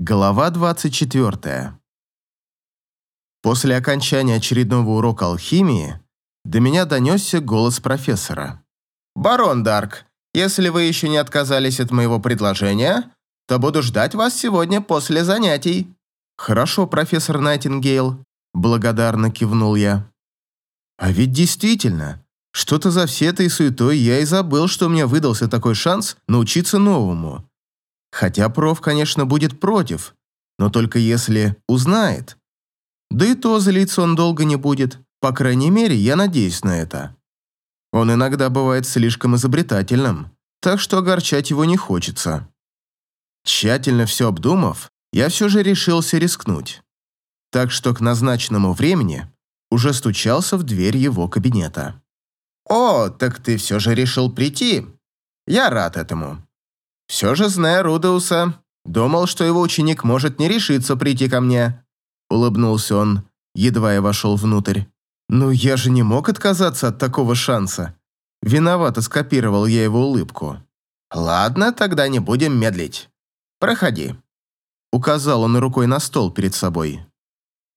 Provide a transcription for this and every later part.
Глава 24. После окончания очередного урока алхимии до меня донесся голос профессора. «Барон Дарк, если вы еще не отказались от моего предложения, то буду ждать вас сегодня после занятий». «Хорошо, профессор Найтингейл», – благодарно кивнул я. «А ведь действительно, что-то за всей этой суетой я и забыл, что меня выдался такой шанс научиться новому». Хотя проф, конечно, будет против, но только если узнает. Да и то злиться он долго не будет, по крайней мере, я надеюсь на это. Он иногда бывает слишком изобретательным, так что огорчать его не хочется. Тщательно все обдумав, я все же решился рискнуть. Так что к назначенному времени уже стучался в дверь его кабинета. «О, так ты все же решил прийти. Я рад этому. Все же, зная Рудеуса, думал, что его ученик может не решиться прийти ко мне. Улыбнулся он, едва я вошел внутрь. «Ну, я же не мог отказаться от такого шанса. Виновато скопировал я его улыбку. «Ладно, тогда не будем медлить. Проходи». Указал он рукой на стол перед собой.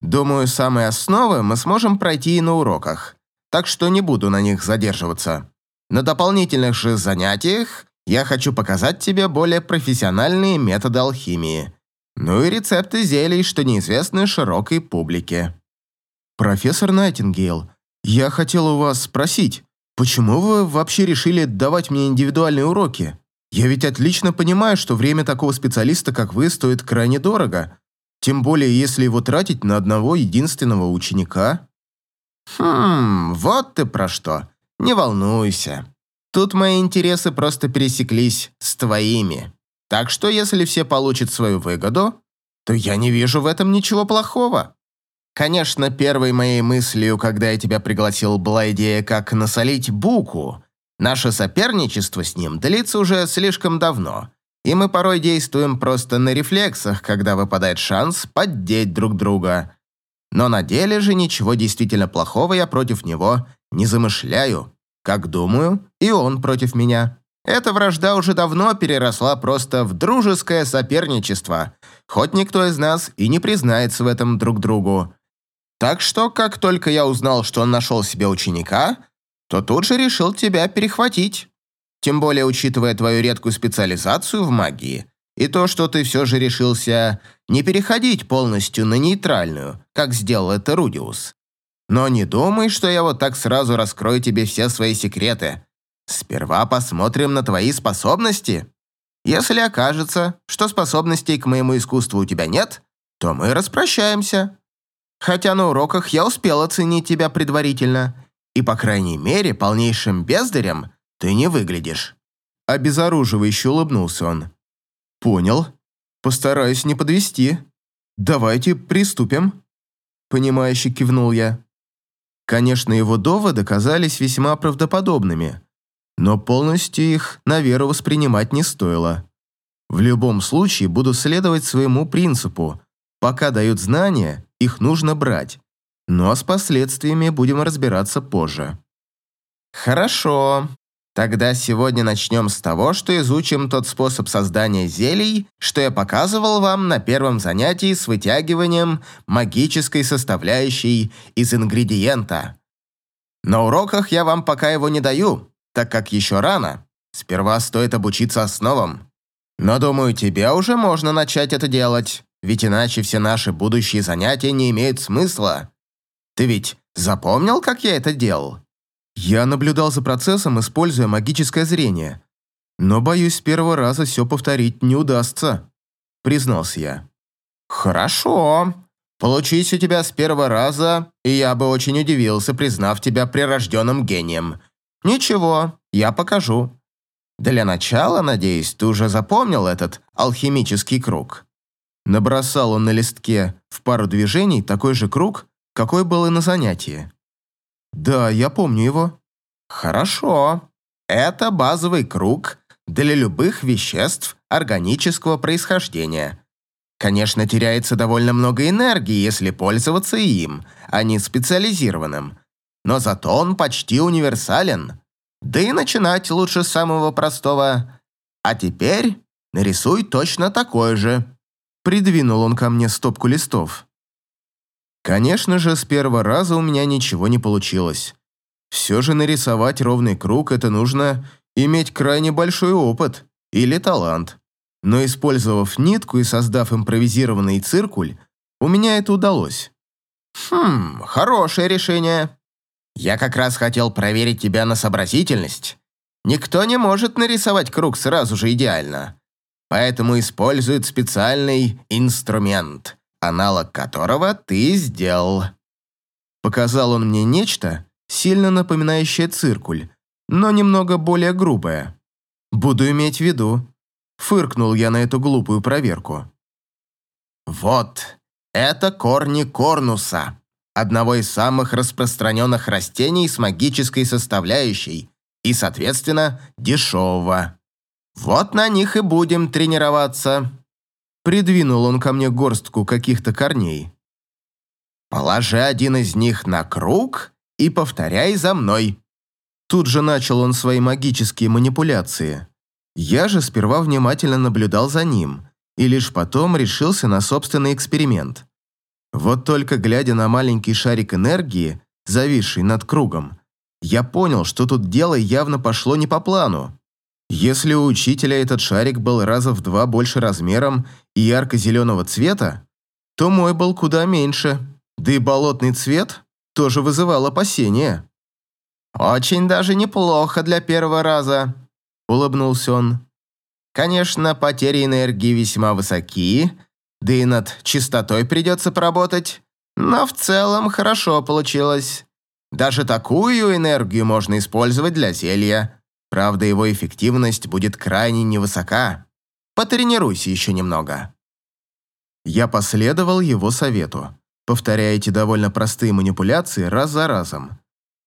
«Думаю, самые основы мы сможем пройти и на уроках, так что не буду на них задерживаться. На дополнительных же занятиях я хочу показать тебе более профессиональные методы алхимии. Ну и рецепты зелий, что неизвестны широкой публике. Профессор Найтингейл, я хотел у вас спросить, почему вы вообще решили давать мне индивидуальные уроки? Я ведь отлично понимаю, что время такого специалиста, как вы, стоит крайне дорого. Тем более, если его тратить на одного единственного ученика. Хм, вот ты про что. Не волнуйся. Тут мои интересы просто пересеклись с твоими. Так что если все получат свою выгоду, то я не вижу в этом ничего плохого. Конечно, первой моей мыслью, когда я тебя пригласил, была идея, как насолить Буку. Наше соперничество с ним длится уже слишком давно, и мы порой действуем просто на рефлексах, когда выпадает шанс поддеть друг друга. Но на деле же ничего действительно плохого я против него не замышляю. Как думаю, и он против меня. Эта вражда уже давно переросла просто в дружеское соперничество, хоть никто из нас и не признается в этом друг другу. Так что, как только я узнал, что он нашел себе ученика, то тут же решил тебя перехватить. Тем более, учитывая твою редкую специализацию в магии, и то, что ты все же решился не переходить полностью на нейтральную, как сделал это Рудиус. Но не думай, что я вот так сразу раскрою тебе все свои секреты. Сперва посмотрим на твои способности. Если окажется, что способностей к моему искусству у тебя нет, то мы распрощаемся. Хотя на уроках я успел оценить тебя предварительно, и, по крайней мере, полнейшим бездарем ты не выглядишь». Обезоруживающе улыбнулся он. «Понял. Постараюсь не подвести. Давайте приступим». Понимающе кивнул я. Конечно, его доводы казались весьма правдоподобными, но полностью их на веру воспринимать не стоило. В любом случае буду следовать своему принципу. Пока дают знания, их нужно брать. Ну а с последствиями будем разбираться позже. Хорошо. Тогда сегодня начнем с того, что изучим тот способ создания зелий, что я показывал вам на первом занятии с вытягиванием магической составляющей из ингредиента. На уроках я вам пока его не даю, так как еще рано. Сперва стоит обучиться основам. Но, думаю, тебе уже можно начать это делать, ведь иначе все наши будущие занятия не имеют смысла. Ты ведь запомнил, как я это делал? Я наблюдал за процессом, используя магическое зрение. Но, боюсь, с первого раза все повторить не удастся, признался я. Хорошо. Получись у тебя с первого раза, и я бы очень удивился, признав тебя прирожденным гением. Ничего, я покажу. Для начала, надеюсь, ты уже запомнил этот алхимический круг. Набросал он на листке в пару движений такой же круг, какой был и на занятии. Да, я помню его. Хорошо. Это базовый круг для любых веществ органического происхождения. Конечно, теряется довольно много энергии, если пользоваться им, а не специализированным. Но зато он почти универсален. Да и начинать лучше с самого простого. А теперь нарисуй точно такой же. Придвинул он ко мне стопку листов. Конечно же, с первого раза у меня ничего не получилось. Все же нарисовать ровный круг – это нужно иметь крайне большой опыт или талант. Но использовав нитку и создав импровизированный циркуль, у меня это удалось. Хм, хорошее решение. Я как раз хотел проверить тебя на сообразительность. Никто не может нарисовать круг сразу же идеально. Поэтому используют специальный инструмент, аналог которого ты сделал. Показал он мне нечто, сильно напоминающее циркуль, но немного более грубое. Буду иметь в виду. Фыркнул я на эту глупую проверку. Вот, это корни корнуса, одного из самых распространенных растений с магической составляющей и, соответственно, дешевого. Вот на них и будем тренироваться. Придвинул он ко мне горстку каких-то корней. Положи один из них на круг и повторяй за мной. Тут же начал он свои магические манипуляции. Я же сперва внимательно наблюдал за ним и лишь потом решился на собственный эксперимент. Вот только глядя на маленький шарик энергии, зависший над кругом, я понял, что тут дело явно пошло не по плану. Если у учителя этот шарик был раза в два больше размером и ярко-зеленого цвета, то мой был куда меньше, да и болотный цвет тоже вызывал опасения. «Очень даже неплохо для первого раза», — улыбнулся он. «Конечно, потери энергии весьма высоки, да и над чистотой придется поработать, но в целом хорошо получилось. Даже такую энергию можно использовать для зелья. Правда, его эффективность будет крайне невысока. Потренируйся еще немного». Я последовал его совету, повторяя эти довольно простые манипуляции раз за разом.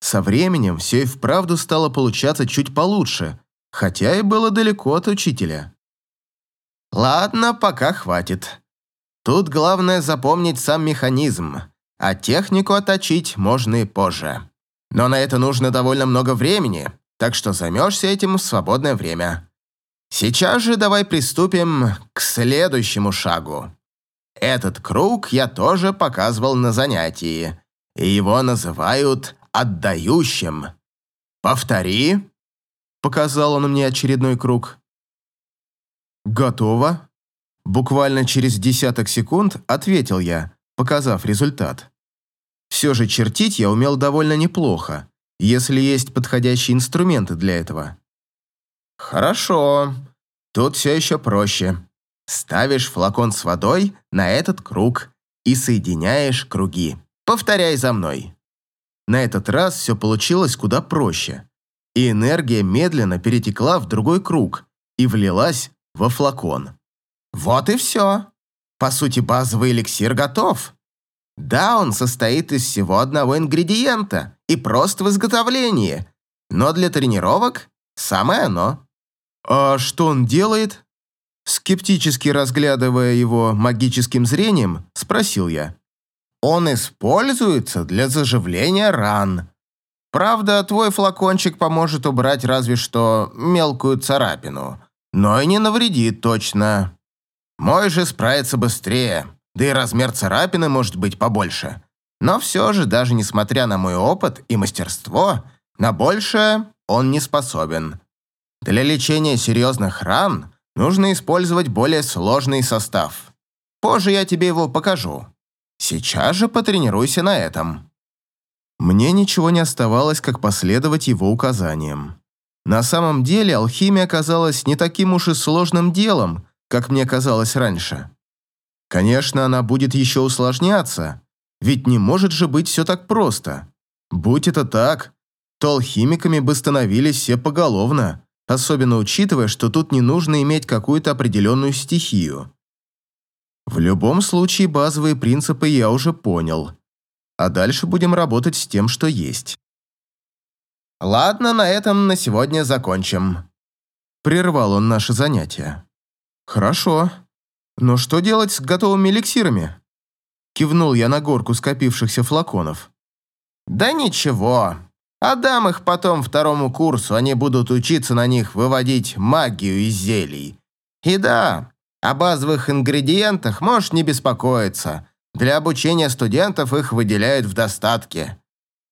Со временем все и вправду стало получаться чуть получше, хотя и было далеко от учителя. «Ладно, пока хватит. Тут главное запомнить сам механизм, а технику отточить можно и позже. Но на это нужно довольно много времени, так что займешься этим в свободное время. Сейчас же давай приступим к следующему шагу. Этот круг я тоже показывал на занятии, и его называют отдающим. Повтори. Показал он мне очередной круг. Готово. Буквально через десяток секунд ответил я, показав результат. Все же чертить я умел довольно неплохо, если есть подходящие инструменты для этого. Хорошо. Тут все еще проще. Ставишь флакон с водой на этот круг и соединяешь круги. Повторяй за мной. На этот раз все получилось куда проще, и энергия медленно перетекла в другой круг и влилась во флакон. Вот и все. По сути, базовый эликсир готов. Да, он состоит из всего одного ингредиента и прост в изготовлении, но для тренировок самое оно. А что он делает? Скептически разглядывая его магическим зрением, спросил я. Он используется для заживления ран. Правда, твой флакончик поможет убрать разве что мелкую царапину, но и не навредит точно. Мой же справится быстрее, да и размер царапины может быть побольше. Но все же, даже несмотря на мой опыт и мастерство, на большее он не способен. Для лечения серьезных ран нужно использовать более сложный состав. Позже я тебе его покажу. Сейчас же потренируйся на этом». Мне ничего не оставалось, как последовать его указаниям. На самом деле алхимия оказалась не таким уж и сложным делом, как мне казалось раньше. Конечно, она будет еще усложняться, ведь не может же быть все так просто. Будь это так, то алхимиками бы становились все поголовно, особенно учитывая, что тут не нужно иметь какую-то определенную стихию. В любом случае базовые принципы я уже понял. А дальше будем работать с тем, что есть. Ладно, на этом на сегодня закончим. Прервал он наше занятие. Хорошо. Но что делать с готовыми эликсирами? Кивнул я на горку скопившихся флаконов. Да ничего. Отдам их потом второму курсу, они будут учиться на них выводить магию из зелий. И да, О базовых ингредиентах можешь не беспокоиться. Для обучения студентов их выделяют в достатке.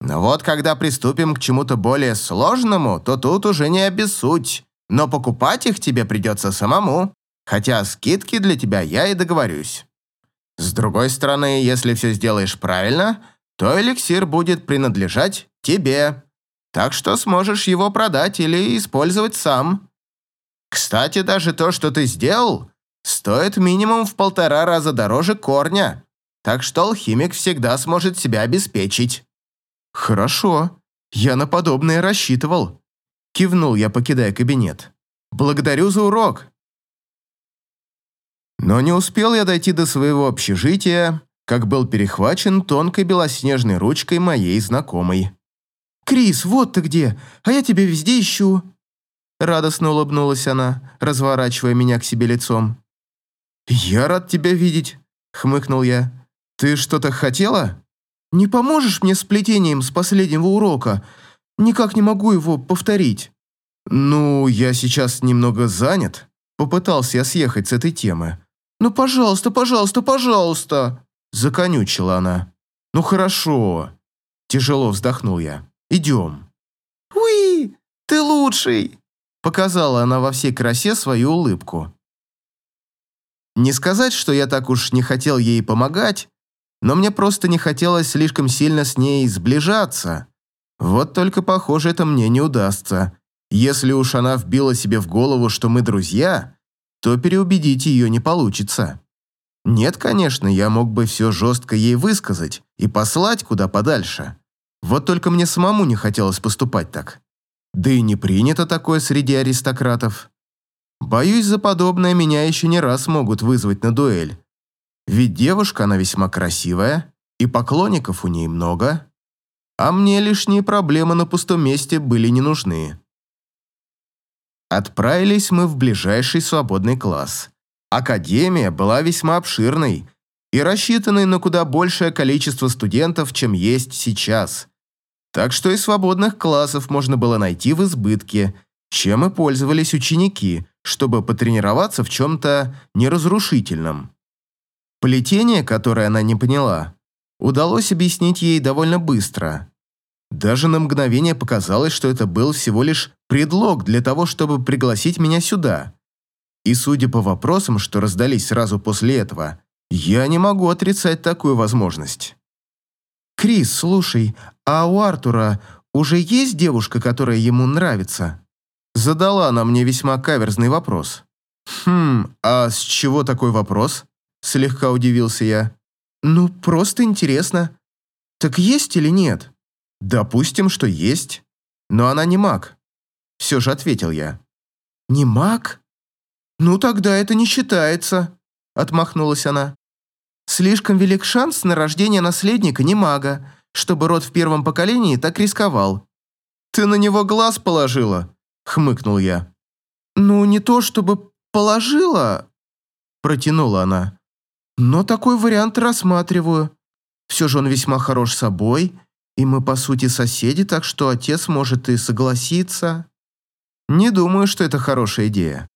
Но вот когда приступим к чему-то более сложному, то тут уже не обессудь. Но покупать их тебе придется самому. Хотя скидки для тебя я и договорюсь. С другой стороны, если все сделаешь правильно, то эликсир будет принадлежать тебе. Так что сможешь его продать или использовать сам. Кстати, даже то, что ты сделал, стоит минимум в полтора раза дороже корня. Так что алхимик всегда сможет себя обеспечить. Хорошо, я на подобное рассчитывал. Кивнул я, покидая кабинет. Благодарю за урок. Но не успел я дойти до своего общежития, как был перехвачен тонкой белоснежной ручкой моей знакомой. «Крис, вот ты где, а я тебя везде ищу!» Радостно улыбнулась она, разворачивая меня к себе лицом. «Я рад тебя видеть», — хмыкнул я. «Ты что-то хотела?» «Не поможешь мне с плетением с последнего урока? Никак не могу его повторить». «Ну, я сейчас немного занят», — попытался я съехать с этой темы. «Ну, пожалуйста, пожалуйста, пожалуйста!» Законючила она. «Ну, хорошо!» Тяжело вздохнул я. «Идем!» «Уи! Ты лучший!» Показала она во всей красе свою улыбку. Не сказать, что я так уж не хотел ей помогать, но мне просто не хотелось слишком сильно с ней сближаться. Вот только, похоже, это мне не удастся. Если уж она вбила себе в голову, что мы друзья, то переубедить ее не получится. Нет, конечно, я мог бы все жестко ей высказать и послать куда подальше. Вот только мне самому не хотелось поступать так. Да и не принято такое среди аристократов. Боюсь, за подобное меня еще не раз могут вызвать на дуэль. Ведь девушка, она весьма красивая, и поклонников у ней много. А мне лишние проблемы на пустом месте были не нужны. Отправились мы в ближайший свободный класс. Академия была весьма обширной и рассчитанной на куда большее количество студентов, чем есть сейчас. Так что и свободных классов можно было найти в избытке, чем и пользовались ученики, чтобы потренироваться в чем-то неразрушительном. Плетение, которое она не поняла, удалось объяснить ей довольно быстро. Даже на мгновение показалось, что это был всего лишь предлог для того, чтобы пригласить меня сюда. И судя по вопросам, что раздались сразу после этого, я не могу отрицать такую возможность. «Крис, слушай, а у Артура уже есть девушка, которая ему нравится?» Задала она мне весьма каверзный вопрос. «Хм, а с чего такой вопрос?» Слегка удивился я. «Ну, просто интересно. Так есть или нет?» «Допустим, что есть. Но она не маг». Все же ответил я. «Не маг? Ну, тогда это не считается», отмахнулась она. «Слишком велик шанс на рождение наследника не мага, чтобы род в первом поколении так рисковал». «Ты на него глаз положила?» хмыкнул я. «Ну, не то чтобы положила», протянула она. «Но такой вариант рассматриваю. Все же он весьма хорош собой, и мы, по сути, соседи, так что отец может и согласиться. Не думаю, что это хорошая идея.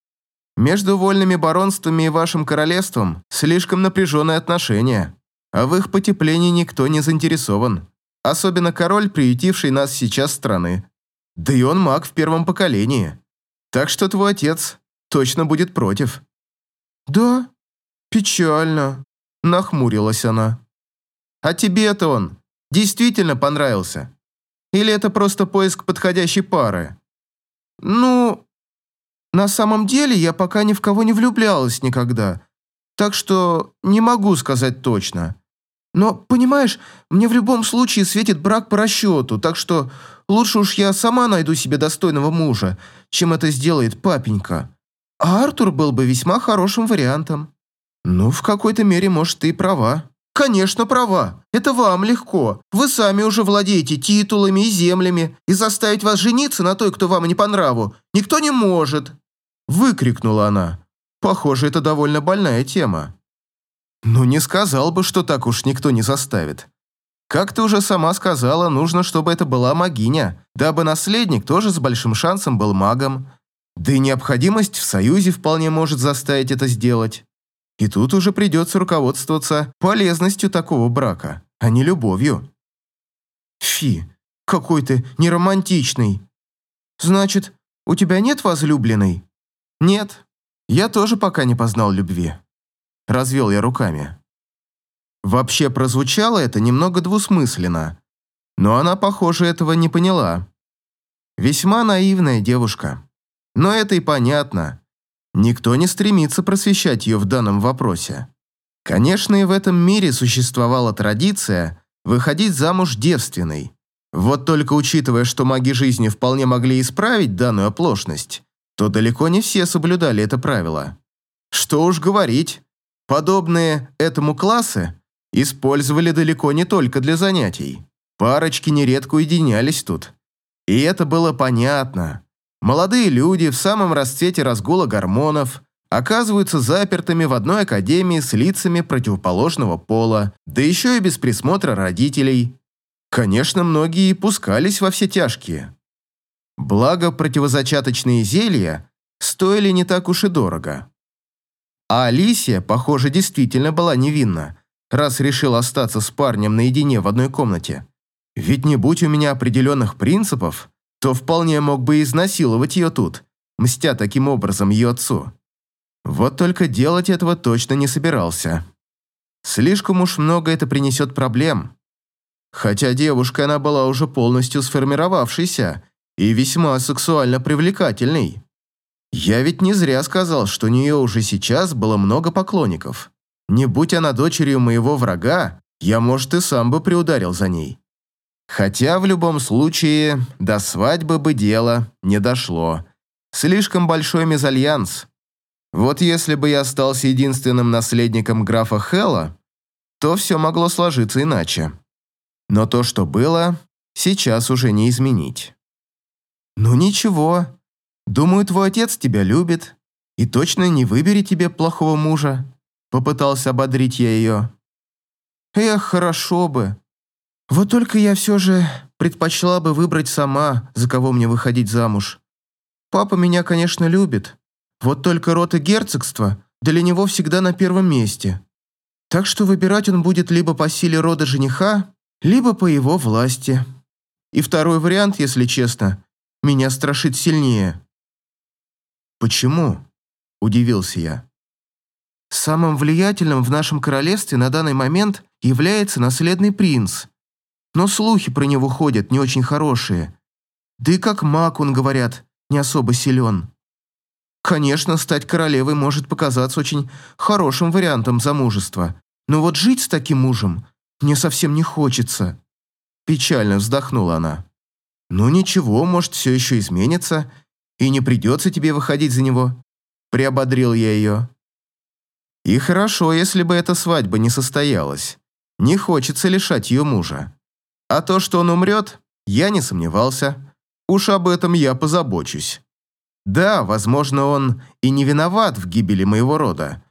Между вольными баронствами и вашим королевством слишком напряженные отношения, а в их потеплении никто не заинтересован. Особенно король, приютивший нас сейчас страны. Да и он маг в первом поколении. Так что твой отец точно будет против». «Да, печально», — нахмурилась она. «А тебе-то он действительно понравился? Или это просто поиск подходящей пары? Ну, на самом деле я пока ни в кого не влюблялась никогда, так что не могу сказать точно. Но, понимаешь, мне в любом случае светит брак по расчету, так что лучше уж я сама найду себе достойного мужа, чем это сделает папенька. А Артур был бы весьма хорошим вариантом. Ну, в какой-то мере, может, ты и права. «Конечно, права. Это вам легко. Вы сами уже владеете титулами и землями, и заставить вас жениться на той, кто вам не по нраву, никто не может!» Выкрикнула она. Похоже, это довольно больная тема. Ну, не сказал бы, что так уж никто не заставит. Как ты уже сама сказала, нужно, чтобы это была магиня, дабы наследник тоже с большим шансом был магом. Да и необходимость в союзе вполне может заставить это сделать. И тут уже придется руководствоваться полезностью такого брака, а не любовью. Фи, какой ты неромантичный. Значит, у тебя нет возлюбленной? Нет, я тоже пока не познал любви. Развел я руками. Вообще прозвучало это немного двусмысленно, но она, похоже, этого не поняла. Весьма наивная девушка. Но это и понятно. Никто не стремится просвещать ее в данном вопросе. Конечно, и в этом мире существовала традиция выходить замуж девственной. Вот только учитывая, что маги жизни вполне могли исправить данную оплошность, то далеко не все соблюдали это правило. Что уж говорить, подобные этому классы использовали далеко не только для занятий. Парочки нередко уединялись тут. И это было понятно. Молодые люди в самом расцвете разгула гормонов оказываются запертыми в одной академии с лицами противоположного пола, да еще и без присмотра родителей. Конечно, многие пускались во все тяжкие. Благо, противозачаточные зелья стоили не так уж и дорого. А Алисия, похоже, действительно была невинна, раз решила остаться с парнем наедине в одной комнате. Ведь не будь у меня определенных принципов, то вполне мог бы изнасиловать ее тут, мстя таким образом ее отцу. Вот только делать этого точно не собирался. Слишком уж много это принесет проблем. Хотя девушка она была уже полностью сформировавшейся и весьма сексуально привлекательной. Я ведь не зря сказал, что у нее уже сейчас было много поклонников. Не будь она дочерью моего врага, я, может, и сам бы приударил за ней. Хотя в любом случае до свадьбы бы дело не дошло. Слишком большой мезальянс. Вот если бы я остался единственным наследником графа Хелла, то все могло сложиться иначе. Но то, что было, сейчас уже не изменить. «Ну ничего. Думаю, твой отец тебя любит и точно не выберет тебе плохого мужа», попытался ободрить я ее. «Эх, хорошо бы. Вот только я все же предпочла бы выбрать сама, за кого мне выходить замуж. Папа меня, конечно, любит. Вот только род и герцогство для него всегда на первом месте. Так что выбирать он будет либо по силе рода жениха, либо по его власти. И второй вариант, если честно, меня страшит сильнее. «Почему?» – удивился я. «Самым влиятельным в нашем королевстве на данный момент является наследный принц», но слухи про него ходят не очень хорошие. Да и как маг, он, говорят, не особо силен. Конечно, стать королевой может показаться очень хорошим вариантом замужества, но вот жить с таким мужем мне совсем не хочется. Печально вздохнула она. Ну ничего, может, все еще изменится, и не придется тебе выходить за него. Приободрил я ее. И хорошо, если бы эта свадьба не состоялась. Не хочется лишать ее мужа. А то, что он умрет, я не сомневался. Уж об этом я позабочусь. Да, возможно, он и не виноват в гибели моего рода.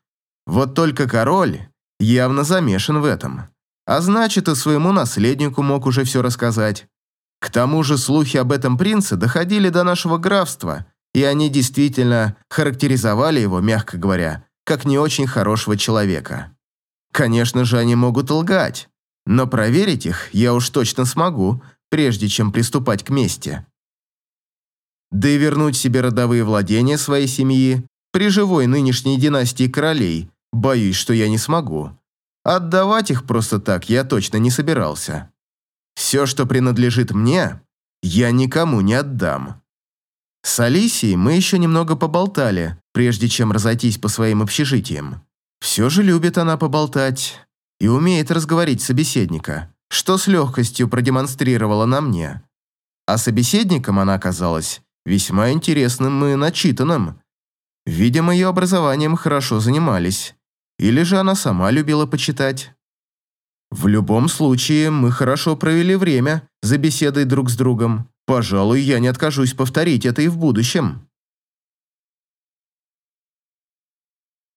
Вот только король явно замешан в этом. А значит, и своему наследнику мог уже все рассказать. К тому же слухи об этом принце доходили до нашего графства, и они действительно характеризовали его, мягко говоря, как не очень хорошего человека. Конечно же, они могут лгать, но проверить их я уж точно смогу, прежде чем приступать к мести. Да и вернуть себе родовые владения своей семьи при живой нынешней династии королей, боюсь, что я не смогу. Отдавать их просто так я точно не собирался. Все, что принадлежит мне, я никому не отдам. С Алисией мы еще немного поболтали, прежде чем разойтись по своим общежитиям. Все же любит она поболтать, и умеет разговорить собеседника, что с легкостью продемонстрировала на мне. А собеседником она оказалась весьма интересным и начитанным. Видимо, ее образованием хорошо занимались. Или же она сама любила почитать. В любом случае, мы хорошо провели время за беседой друг с другом. Пожалуй, я не откажусь повторить это и в будущем.